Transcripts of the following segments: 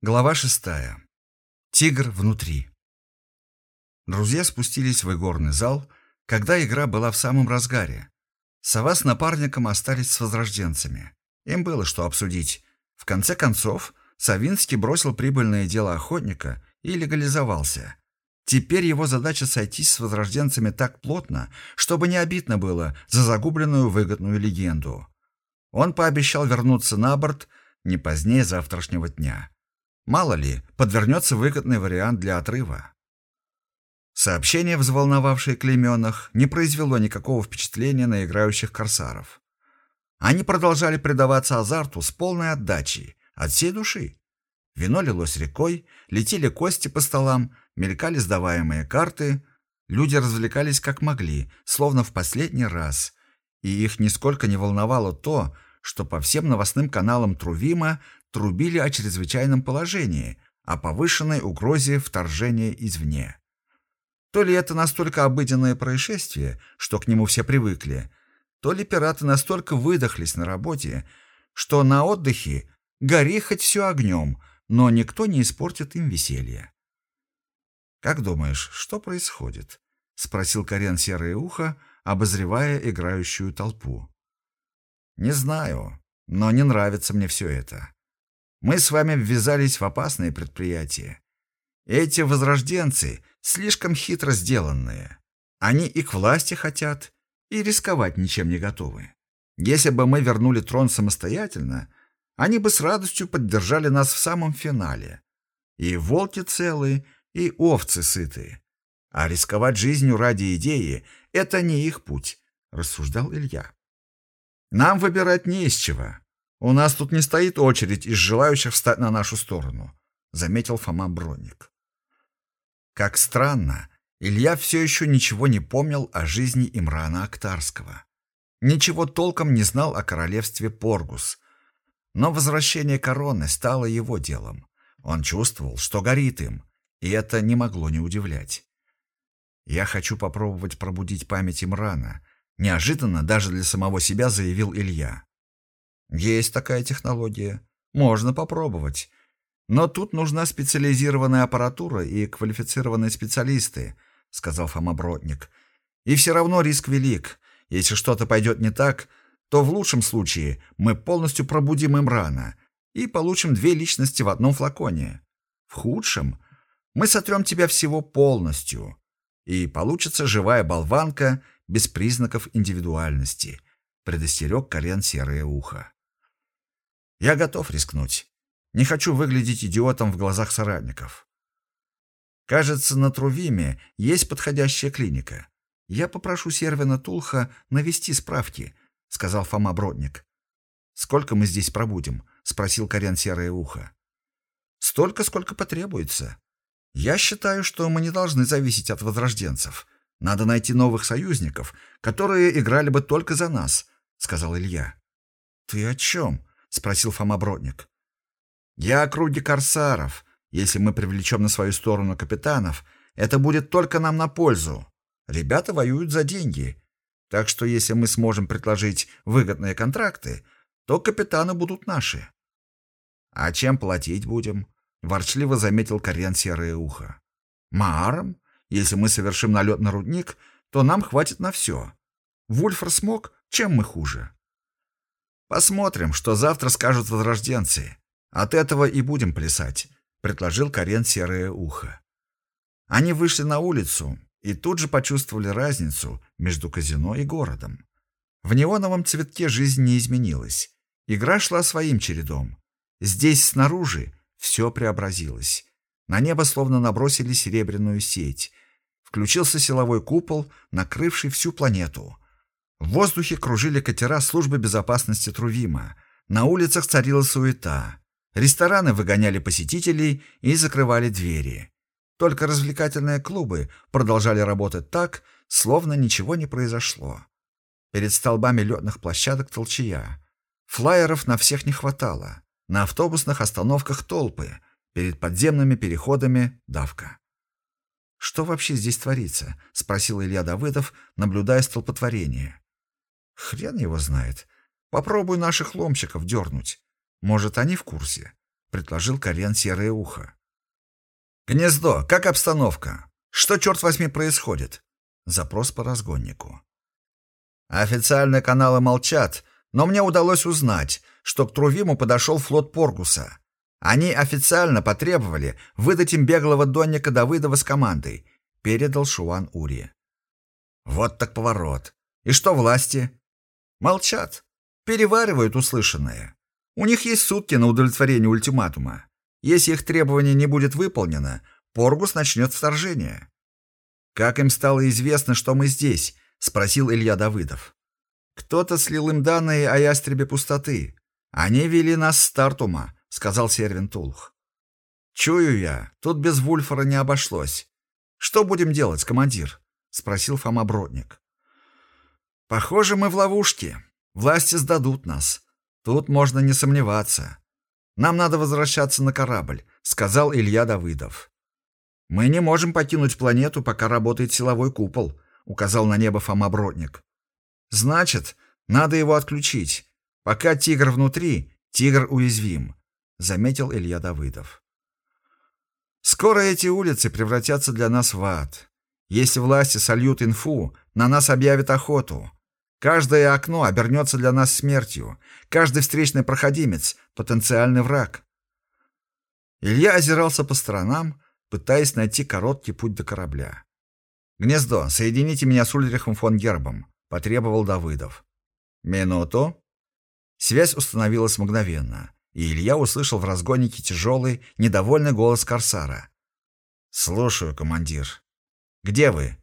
Глава шестая. Тигр внутри. Друзья спустились в игорный зал, когда игра была в самом разгаре. Сова с напарником остались с возрожденцами. Им было что обсудить. В конце концов, Савинский бросил прибыльное дело охотника и легализовался. Теперь его задача сойтись с возрожденцами так плотно, чтобы не обидно было за загубленную выгодную легенду. Он пообещал вернуться на борт не позднее завтрашнего дня. Мало ли, подвернется выгодный вариант для отрыва. Сообщение, взволновавшее Клейменах, не произвело никакого впечатления на играющих корсаров. Они продолжали предаваться азарту с полной отдачей, от всей души. Вино лилось рекой, летели кости по столам, мелькали сдаваемые карты. Люди развлекались как могли, словно в последний раз. И их нисколько не волновало то, что по всем новостным каналам Трувима трубили о чрезвычайном положении, о повышенной угрозе вторжения извне. То ли это настолько обыденное происшествие, что к нему все привыкли, то ли пираты настолько выдохлись на работе, что на отдыхе гори хоть все огнем, но никто не испортит им веселье. «Как думаешь, что происходит?» — спросил Карен Серое Ухо, обозревая играющую толпу. «Не знаю, но не нравится мне все это. Мы с вами ввязались в опасные предприятия. Эти возрожденцы слишком хитро сделанные. Они и к власти хотят, и рисковать ничем не готовы. Если бы мы вернули трон самостоятельно, они бы с радостью поддержали нас в самом финале. И волки целые, и овцы сытые. А рисковать жизнью ради идеи — это не их путь, — рассуждал Илья. Нам выбирать не из чего. «У нас тут не стоит очередь из желающих встать на нашу сторону», — заметил Фома Бронник. Как странно, Илья все еще ничего не помнил о жизни Имрана Актарского. Ничего толком не знал о королевстве Поргус. Но возвращение короны стало его делом. Он чувствовал, что горит им, и это не могло не удивлять. «Я хочу попробовать пробудить память Имрана», — неожиданно даже для самого себя заявил Илья. Есть такая технология. Можно попробовать. Но тут нужна специализированная аппаратура и квалифицированные специалисты, сказал Фома Бродник. И все равно риск велик. Если что-то пойдет не так, то в лучшем случае мы полностью пробудим им рано и получим две личности в одном флаконе. В худшем мы сотрем тебя всего полностью, и получится живая болванка без признаков индивидуальности, предостерег Карен Серое Ухо. Я готов рискнуть. Не хочу выглядеть идиотом в глазах соратников. Кажется, на Трувиме есть подходящая клиника. Я попрошу Сервина Тулха навести справки, сказал Фома Бродник. Сколько мы здесь пробудем? спросил Карен Серое ухо. Столько, сколько потребуется. Я считаю, что мы не должны зависеть от возрожденцев. Надо найти новых союзников, которые играли бы только за нас, сказал Илья. Ты о чем? — спросил Фома Бродник. «Я о круге корсаров. Если мы привлечем на свою сторону капитанов, это будет только нам на пользу. Ребята воюют за деньги. Так что если мы сможем предложить выгодные контракты, то капитаны будут наши». «А чем платить будем?» — ворчливо заметил Карен Серое Ухо. «Мааром? Если мы совершим налет на рудник, то нам хватит на все. Вульфор смог, чем мы хуже?» Посмотрим, что завтра скажут возрожденцы. От этого и будем плясать, предложил Карен Серое ухо. Они вышли на улицу и тут же почувствовали разницу между казино и городом. В неоновом цветке жизнь не изменилась. Игра шла своим чередом. Здесь снаружи все преобразилось. На небо словно набросили серебряную сеть. Включился силовой купол, накрывший всю планету — в воздухе кружили катера службы безопасности Трувима. На улицах царила суета. Рестораны выгоняли посетителей и закрывали двери. Только развлекательные клубы продолжали работать так, словно ничего не произошло. Перед столбами летных площадок толчая. Флайеров на всех не хватало. На автобусных остановках толпы. Перед подземными переходами давка. «Что вообще здесь творится?» — спросил Илья Давыдов, наблюдая столпотворение. Хрен его знает. Попробуй наших ломщиков дернуть. Может, они в курсе. — предложил Карен Серое Ухо. «Гнездо, как обстановка? Что, черт возьми, происходит?» Запрос по разгоннику. Официальные каналы молчат, но мне удалось узнать, что к Трувиму подошел флот Поргуса. Они официально потребовали выдать им беглого донника Давыдова с командой, передал Шуан Ури. Вот так поворот. И что власти? Молчат. Переваривают услышанное. У них есть сутки на удовлетворение ультиматума. Если их требование не будет выполнено, Поргус начнет вторжение. «Как им стало известно, что мы здесь?» — спросил Илья Давыдов. «Кто-то слил им данные о ястребе пустоты. Они вели нас с Тартума», — сказал Сервин Тулх. «Чую я, тут без Вульфора не обошлось. Что будем делать, командир?» — спросил Фома Бродник. «Похоже, мы в ловушке. Власти сдадут нас. Тут можно не сомневаться. Нам надо возвращаться на корабль», — сказал Илья Давыдов. «Мы не можем покинуть планету, пока работает силовой купол», — указал на небо Фома Бродник. «Значит, надо его отключить. Пока тигр внутри, тигр уязвим», — заметил Илья Давыдов. «Скоро эти улицы превратятся для нас в ад. Если власти сольют инфу, на нас объявят охоту. Каждое окно обернется для нас смертью. Каждый встречный проходимец — потенциальный враг. Илья озирался по сторонам, пытаясь найти короткий путь до корабля. «Гнездо, соедините меня с Ульрихом фон Гербом», — потребовал Давыдов. «Минуту». Связь установилась мгновенно, и Илья услышал в разгоннике тяжелый, недовольный голос Корсара. «Слушаю, командир. Где вы?»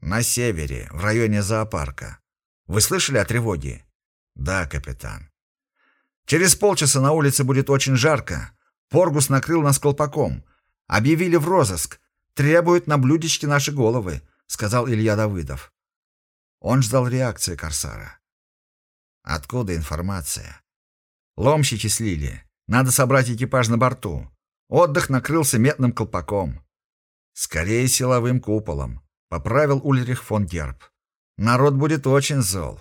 «На севере, в районе зоопарка. Вы слышали о тревоге?» «Да, капитан». «Через полчаса на улице будет очень жарко. Поргус накрыл нас колпаком. Объявили в розыск. Требуют на блюдечке наши головы», — сказал Илья Давыдов. Он ждал реакции Корсара. «Откуда информация?» «Ломщики слили. Надо собрать экипаж на борту. Отдых накрылся метным колпаком. Скорее силовым куполом», — поправил Ульрих фон Герб. Народ будет очень зол.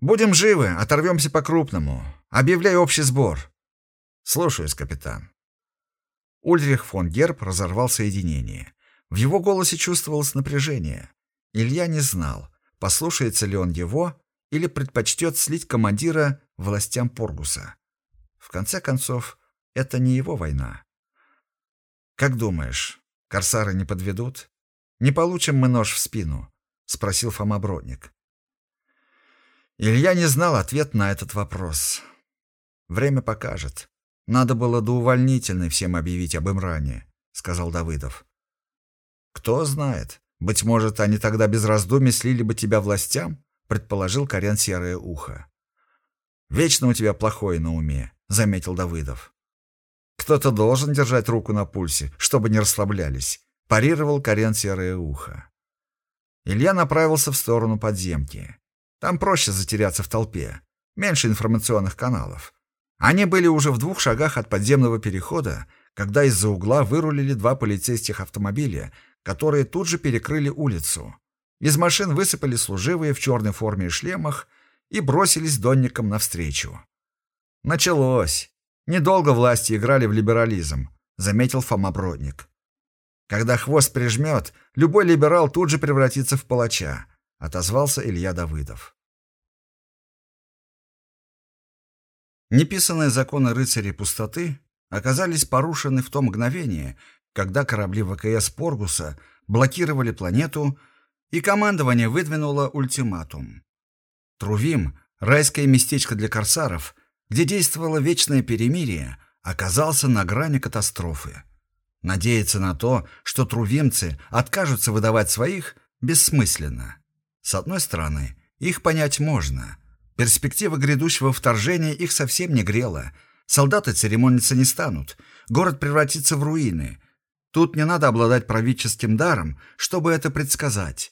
Будем живы, оторвемся по-крупному. Объявляй общий сбор. Слушаюсь, капитан. Ульрих фон Герб разорвал соединение. В его голосе чувствовалось напряжение. Илья не знал, послушается ли он его или предпочтет слить командира властям Поргуса. В конце концов, это не его война. Как думаешь, корсары не подведут? Не получим мы нож в спину? — спросил Фома Бродник. Илья не знал ответ на этот вопрос. «Время покажет. Надо было до увольнительной всем объявить об Имране», — сказал Давыдов. «Кто знает. Быть может, они тогда без раздумий слили бы тебя властям?» — предположил Корян Серое Ухо. «Вечно у тебя плохое на уме», — заметил Давыдов. «Кто-то должен держать руку на пульсе, чтобы не расслаблялись», — парировал Корян Серое Ухо. Илья направился в сторону подземки. Там проще затеряться в толпе. Меньше информационных каналов. Они были уже в двух шагах от подземного перехода, когда из-за угла вырулили два полицейских автомобиля, которые тут же перекрыли улицу. Из машин высыпали служивые в черной форме и шлемах и бросились донникам навстречу. Началось. Недолго власти играли в либерализм, заметил Фома Бродник. Когда хвост прижмет, любой либерал тут же превратится в палача, отозвался Илья Давыдов. Неписанные законы рыцарей пустоты оказались порушены в то мгновение, когда корабли ВКС Поргуса блокировали планету, и командование выдвинуло ультиматум. Трувим, райское местечко для корсаров, где действовало вечное перемирие, оказался на грани катастрофы. Надеяться на то, что трувимцы откажутся выдавать своих, бессмысленно. С одной стороны, их понять можно. Перспектива грядущего вторжения их совсем не грела. Солдаты церемониться не станут. Город превратится в руины. Тут не надо обладать правительским даром, чтобы это предсказать.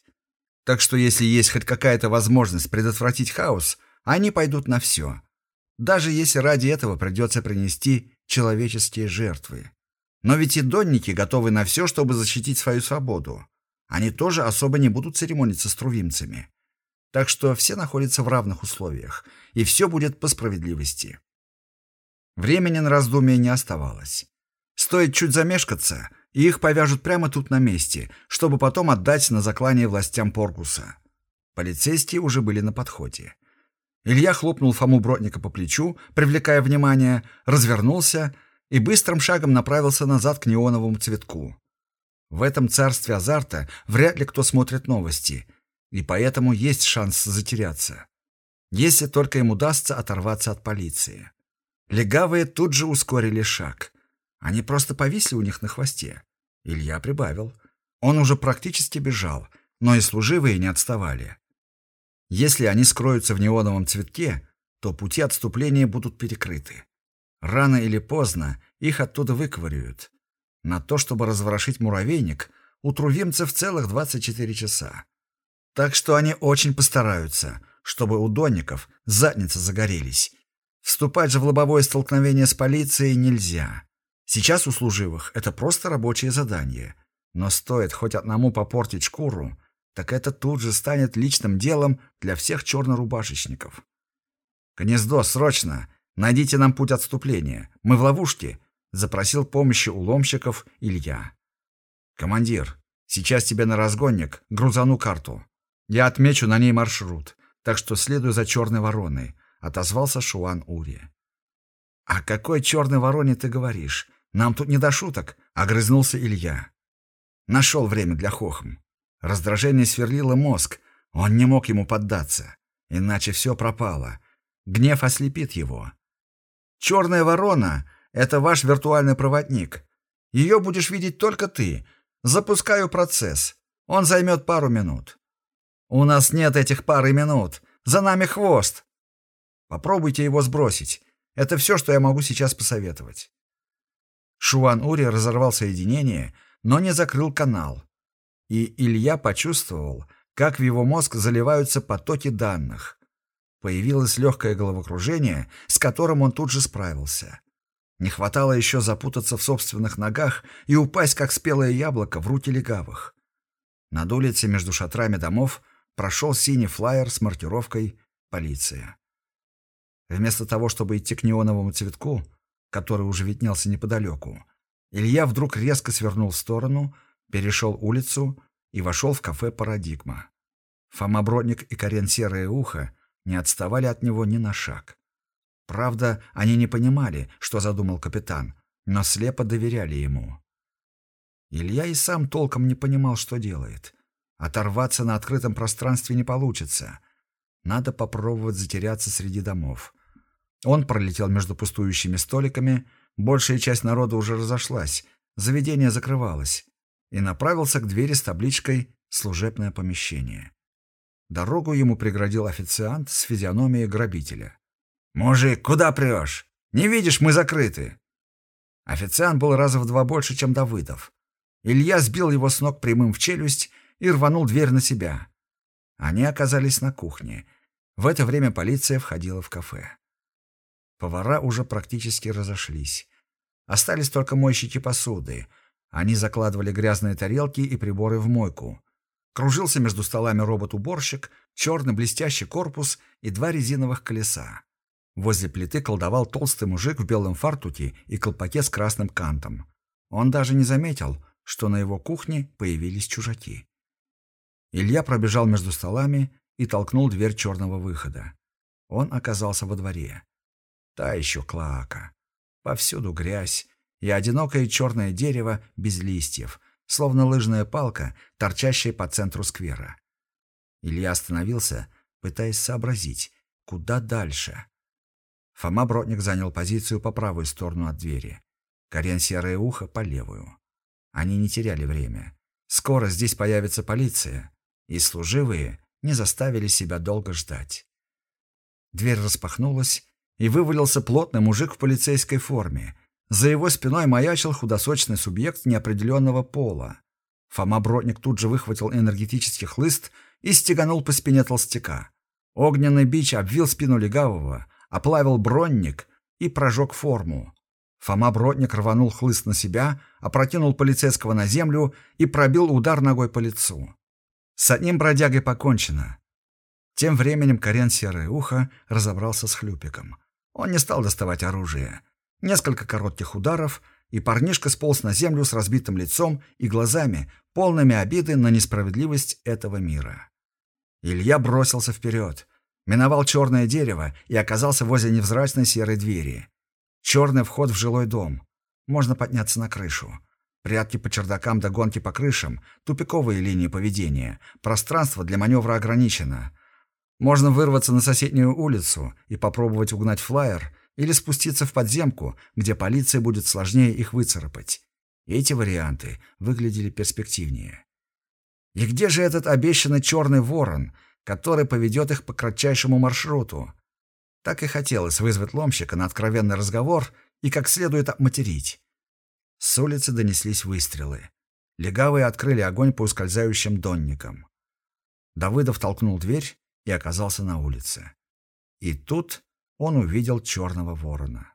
Так что если есть хоть какая-то возможность предотвратить хаос, они пойдут на все. Даже если ради этого придется принести человеческие жертвы. Но ведь и донники готовы на все, чтобы защитить свою свободу. Они тоже особо не будут церемониться с трувимцами. Так что все находятся в равных условиях, и все будет по справедливости. Времени на раздумие не оставалось. Стоит чуть замешкаться, и их повяжут прямо тут на месте, чтобы потом отдать на заклание властям Поргуса. Полицейские уже были на подходе. Илья хлопнул Фому Бродника по плечу, привлекая внимание, развернулся и быстрым шагом направился назад к неоновому цветку. В этом царстве азарта вряд ли кто смотрит новости, и поэтому есть шанс затеряться. Если только им удастся оторваться от полиции. Легавые тут же ускорили шаг. Они просто повисли у них на хвосте. Илья прибавил. Он уже практически бежал, но и служивые не отставали. Если они скроются в неоновом цветке, то пути отступления будут перекрыты. Рано или поздно их оттуда выковыряют. На то, чтобы разворошить муравейник, у трувимцев целых 24 часа. Так что они очень постараются, чтобы у донников задницы загорелись. Вступать же в лобовое столкновение с полицией нельзя. Сейчас у служивых это просто рабочее задание. Но стоит хоть одному попортить шкуру, так это тут же станет личным делом для всех чернорубашечников. «Гнездо, срочно! Найдите нам путь отступления. Мы в ловушке!» — запросил помощи у ломщиков Илья. «Командир, сейчас тебе на разгонник грузану карту. Я отмечу на ней маршрут, так что следуй за черной вороной», — отозвался Шуан Ури. «О какой черной вороне ты говоришь? Нам тут не до шуток», — огрызнулся Илья. Нашел время для хохм. Раздражение сверлило мозг, он не мог ему поддаться, иначе все пропало. Гнев ослепит его. «Черная ворона — это ваш виртуальный проводник. Ее будешь видеть только ты. Запускаю процесс. Он займет пару минут». «У нас нет этих пары минут. За нами хвост». «Попробуйте его сбросить. Это все, что я могу сейчас посоветовать». Шуан Ури разорвал соединение, но не закрыл канал. И Илья почувствовал, как в его мозг заливаются потоки данных. Появилось легкое головокружение, с которым он тут же справился. Не хватало еще запутаться в собственных ногах и упасть, как спелое яблоко, в руки легавых. Над улицей между шатрами домов прошел синий флаер с маркировкой «Полиция». Вместо того, чтобы идти к неоновому цветку, который уже виднелся неподалеку, Илья вдруг резко свернул в сторону, перешел улицу и вошел в кафе «Парадигма». Фома Бродник и Карен Серое Ухо не отставали от него ни на шаг. Правда, они не понимали, что задумал капитан, но слепо доверяли ему. Илья и сам толком не понимал, что делает. Оторваться на открытом пространстве не получится. Надо попробовать затеряться среди домов. Он пролетел между пустующими столиками, большая часть народа уже разошлась, заведение закрывалось, и направился к двери с табличкой «Служебное помещение». Дорогу ему преградил официант с физиономией грабителя. «Мужик, куда прешь? Не видишь, мы закрыты!» Официант был раза в два больше, чем Давыдов. Илья сбил его с ног прямым в челюсть и рванул дверь на себя. Они оказались на кухне. В это время полиция входила в кафе. Повара уже практически разошлись. Остались только мойщики посуды. Они закладывали грязные тарелки и приборы в мойку. Кружился между столами робот-уборщик, черный блестящий корпус и два резиновых колеса. Возле плиты колдовал толстый мужик в белом фартуке и колпаке с красным кантом. Он даже не заметил, что на его кухне появились чужаки. Илья пробежал между столами и толкнул дверь черного выхода. Он оказался во дворе. Та еще клака. Повсюду грязь и одинокое черное дерево без листьев, словно лыжная палка, торчащая по центру сквера. Илья остановился, пытаясь сообразить, куда дальше. Фома Бродник занял позицию по правую сторону от двери. Карен Серое Ухо по левую. Они не теряли время. Скоро здесь появится полиция, и служивые не заставили себя долго ждать. Дверь распахнулась, и вывалился плотный мужик в полицейской форме. За его спиной маячил худосочный субъект неопределенного пола. Фома Бродник тут же выхватил энергетический хлыст и стеганул по спине толстяка. Огненный бич обвил спину легавого, оплавил бронник и прожег форму. Фома Бродник рванул хлыст на себя, опрокинул полицейского на землю и пробил удар ногой по лицу. С одним бродягой покончено. Тем временем Карен Серое Ухо разобрался с хлюпиком. Он не стал доставать оружие. Несколько коротких ударов, и парнишка сполз на землю с разбитым лицом и глазами, полными обиды на несправедливость этого мира. Илья бросился вперед, миновал черное дерево и оказался возле невзрачной серой двери. Черный вход в жилой дом. Можно подняться на крышу. Прятки по чердакам до гонки по крышам, тупиковые линии поведения, пространство для маневра ограничено. Можно вырваться на соседнюю улицу и попробовать угнать флайер или спуститься в подземку, где полиция будет сложнее их выцарапать. Эти варианты выглядели перспективнее. И где же этот обещанный черный ворон, который поведет их по кратчайшему маршруту? Так и хотелось вызвать ломщика на откровенный разговор и как следует обматерить. С улицы донеслись выстрелы. Легавые открыли огонь по ускользающим донникам. Давыдов толкнул дверь и оказался на улице. И тут он увидел черного ворона.